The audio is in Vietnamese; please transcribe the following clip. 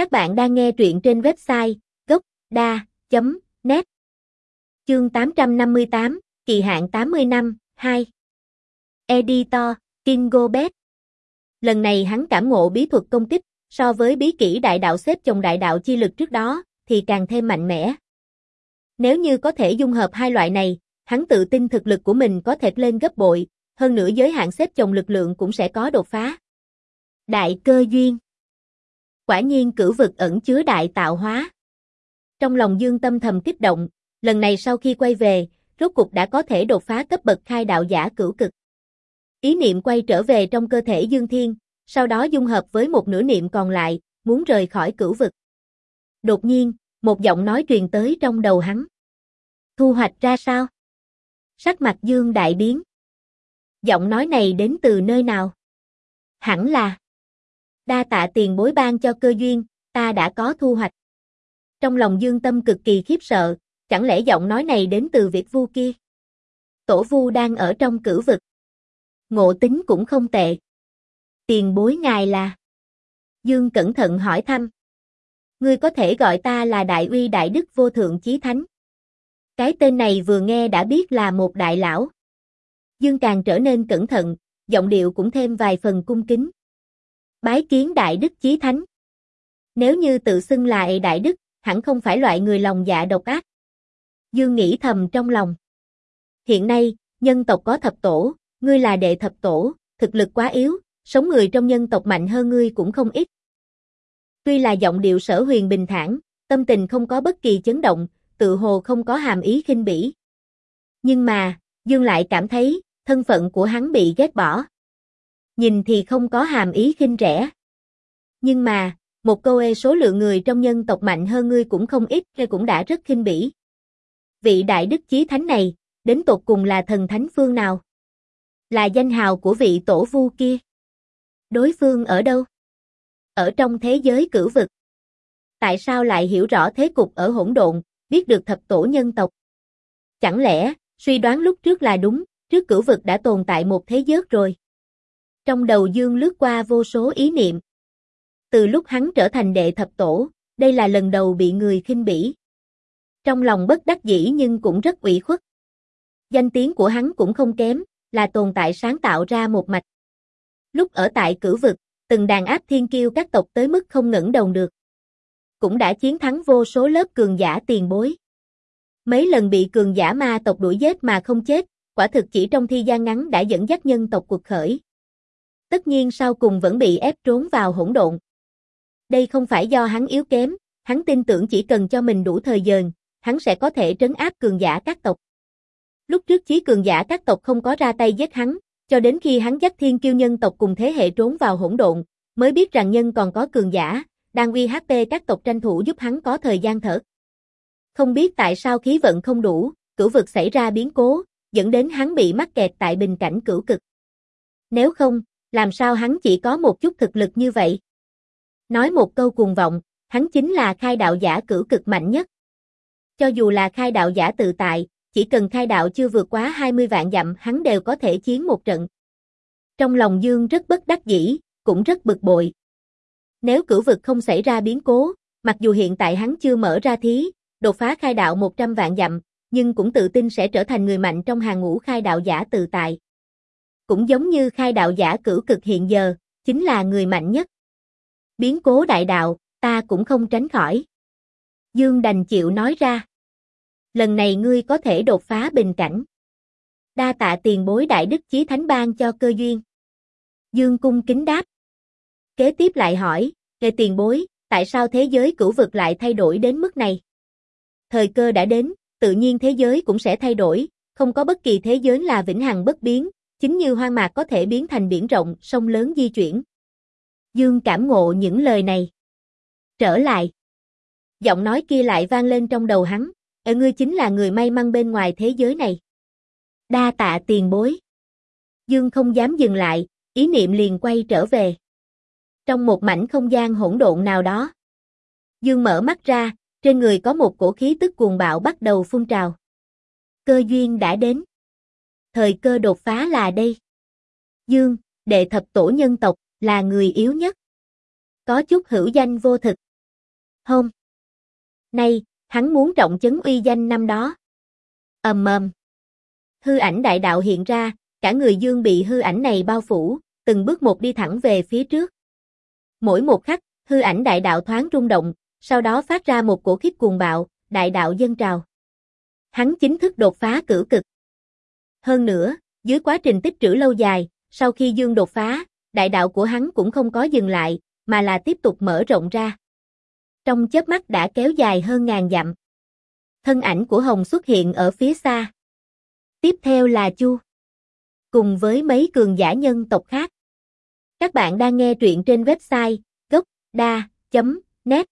Các bạn đang nghe truyện trên website gốc.da.net Chương 858, kỳ hạn 80 năm, 2 Editor, Kingo Bet Lần này hắn cảm ngộ bí thuật công kích, so với bí kỹ đại đạo xếp chồng đại đạo chi lực trước đó, thì càng thêm mạnh mẽ. Nếu như có thể dung hợp hai loại này, hắn tự tin thực lực của mình có thể lên gấp bội, hơn nữa giới hạn xếp chồng lực lượng cũng sẽ có đột phá. Đại cơ duyên Quả nhiên cử vực ẩn chứa đại tạo hóa. Trong lòng Dương Tâm thầm kích động, lần này sau khi quay về, rốt cục đã có thể đột phá cấp bậc khai đạo giả cửu cực. Ý niệm quay trở về trong cơ thể Dương Thiên, sau đó dung hợp với một nửa niệm còn lại, muốn rời khỏi cửu vực. Đột nhiên, một giọng nói truyền tới trong đầu hắn. Thu hoạch ra sao? Sắc mặt Dương đại biến. Giọng nói này đến từ nơi nào? Hẳn là Đa tạ tiền bối ban cho cơ duyên, ta đã có thu hoạch. Trong lòng Dương Tâm cực kỳ khiếp sợ, chẳng lẽ giọng nói này đến từ Việt Vu kia? Tổ Vu đang ở trong cử vực. Ngộ tính cũng không tệ. Tiền bối ngài là? Dương cẩn thận hỏi thăm. Ngươi có thể gọi ta là Đại uy Đại Đức Vô Thượng Chí Thánh. Cái tên này vừa nghe đã biết là một đại lão. Dương càng trở nên cẩn thận, giọng điệu cũng thêm vài phần cung kính. Bái kiến Đại Đức Chí Thánh. Nếu như tự xưng là Đại Đức, hẳn không phải loại người lòng dạ độc ác. Dương nghĩ thầm trong lòng. Hiện nay, nhân tộc có thập tổ, ngươi là đệ thập tổ, thực lực quá yếu, sống người trong nhân tộc mạnh hơn ngươi cũng không ít. Tuy là giọng điệu sở huyền bình thản, tâm tình không có bất kỳ chấn động, tự hồ không có hàm ý khinh bỉ. Nhưng mà, Dương lại cảm thấy, thân phận của hắn bị ghét bỏ. Nhìn thì không có hàm ý khinh rẻ. Nhưng mà, một câu ê số lượng người trong nhân tộc mạnh hơn ngươi cũng không ít, ngươi cũng đã rất khinh bỉ. Vị đại đức chí thánh này, đến tột cùng là thần thánh phương nào? Là danh hào của vị tổ vu kia. Đối phương ở đâu? Ở trong thế giới cửu vực. Tại sao lại hiểu rõ thế cục ở hỗn độn, biết được thập tổ nhân tộc? Chẳng lẽ, suy đoán lúc trước là đúng, trước cửu vực đã tồn tại một thế giới rồi? Trong đầu Dương lướt qua vô số ý niệm. Từ lúc hắn trở thành đệ thập tổ, đây là lần đầu bị người khinh bỉ. Trong lòng bất đắc dĩ nhưng cũng rất ủy khuất. Danh tiếng của hắn cũng không kém, là tồn tại sáng tạo ra một mạch. Lúc ở tại cử vực, từng đàn áp thiên kiêu các tộc tới mức không ngẩng đầu được. Cũng đã chiến thắng vô số lớp cường giả tiền bối. Mấy lần bị cường giả ma tộc đuổi giết mà không chết, quả thực chỉ trong thi gian ngắn đã dẫn dắt nhân tộc cuộc khởi. Tất nhiên sau cùng vẫn bị ép trốn vào hỗn độn. Đây không phải do hắn yếu kém, hắn tin tưởng chỉ cần cho mình đủ thời gian, hắn sẽ có thể trấn áp cường giả các tộc. Lúc trước chí cường giả các tộc không có ra tay giết hắn, cho đến khi hắn dắt thiên kiêu nhân tộc cùng thế hệ trốn vào hỗn độn, mới biết rằng nhân còn có cường giả, đang uy HP các tộc tranh thủ giúp hắn có thời gian thở. Không biết tại sao khí vận không đủ, cửu vực xảy ra biến cố, dẫn đến hắn bị mắc kẹt tại bình cảnh cửu cực. Nếu không, làm sao hắn chỉ có một chút thực lực như vậy? Nói một câu cuồng vọng, hắn chính là khai đạo giả cửu cực mạnh nhất. Cho dù là khai đạo giả tự tại, chỉ cần khai đạo chưa vượt quá 20 vạn dặm hắn đều có thể chiến một trận. Trong lòng Dương rất bất đắc dĩ, cũng rất bực bội. Nếu cửu vực không xảy ra biến cố, mặc dù hiện tại hắn chưa mở ra thí, đột phá khai đạo 100 vạn dặm, nhưng cũng tự tin sẽ trở thành người mạnh trong hàng ngũ khai đạo giả tự tại. Cũng giống như khai đạo giả cửu cực hiện giờ, chính là người mạnh nhất. Biến cố đại đạo, ta cũng không tránh khỏi. Dương đành chịu nói ra. Lần này ngươi có thể đột phá bình cảnh. Đa tạ tiền bối đại đức chí thánh ban cho cơ duyên. Dương cung kính đáp. Kế tiếp lại hỏi, về tiền bối, tại sao thế giới cửu vực lại thay đổi đến mức này? Thời cơ đã đến, tự nhiên thế giới cũng sẽ thay đổi, không có bất kỳ thế giới là vĩnh hằng bất biến, chính như hoang mạc có thể biến thành biển rộng, sông lớn di chuyển. Dương cảm ngộ những lời này. Trở lại. Giọng nói kia lại vang lên trong đầu hắn, ở ngươi chính là người may mắn bên ngoài thế giới này. Đa tạ tiền bối. Dương không dám dừng lại, ý niệm liền quay trở về. Trong một mảnh không gian hỗn độn nào đó. Dương mở mắt ra, trên người có một cổ khí tức cuồng bạo bắt đầu phun trào. Cơ duyên đã đến. Thời cơ đột phá là đây. Dương, đệ thập tổ nhân tộc, là người yếu nhất. Có chút hữu danh vô thực. Hôm nay, hắn muốn trọng chấn uy danh năm đó. Ầm ầm. Hư ảnh đại đạo hiện ra, cả người Dương bị hư ảnh này bao phủ, từng bước một đi thẳng về phía trước. Mỗi một khắc, hư ảnh đại đạo thoáng rung động, sau đó phát ra một cổ khiếp cuồng bạo, đại đạo dân trào. Hắn chính thức đột phá cử cực. Hơn nữa, dưới quá trình tích trữ lâu dài, sau khi Dương đột phá, đại đạo của hắn cũng không có dừng lại, mà là tiếp tục mở rộng ra. Trong chớp mắt đã kéo dài hơn ngàn dặm. Thân ảnh của Hồng xuất hiện ở phía xa. Tiếp theo là Chu. Cùng với mấy cường giả nhân tộc khác. Các bạn đang nghe truyện trên website gocda.net